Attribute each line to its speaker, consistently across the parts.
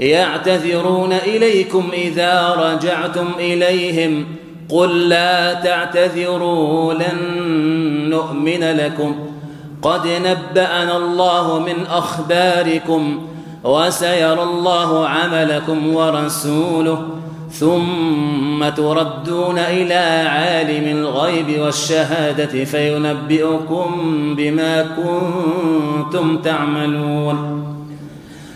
Speaker 1: يعتذرون إليكم إذا رجعتم إليهم. قل لا تعتذروا لن نؤمن لكم. قد نبأنا الله من أخباركم وسيرى الله عملكم ورسوله. ثم تردون إلى عالم الغيب والشهادة فينبئكم بما كنتم تعملون.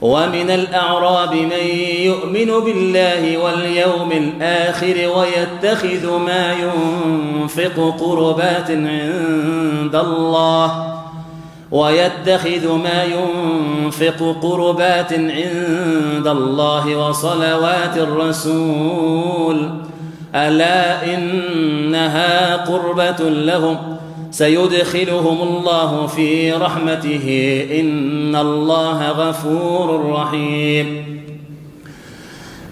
Speaker 1: ومن الأعراب من يؤمن بالله واليوم الآخر ويتخذ ما ينفق قربات عند الله ويتخذ ما ينفق قربات عند الله وصلوات الرسول ألا إنها قربة لهم سيدخلهم الله في رحمته. إن الله غفور رحيم.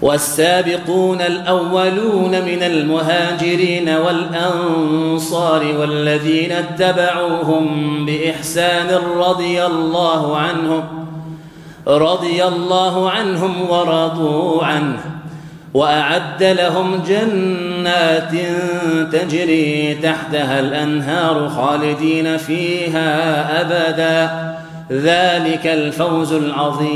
Speaker 1: والسابقون الأولون من المهاجرين والأنصار والذين اتبعوهم بإحسان رضي الله عنهم رضي الله عنهم ورضوا عنه. وأعد لهم جنات تجري تحتها الأنهار خالدين فيها أبدا. ذلك الفوز العظيم.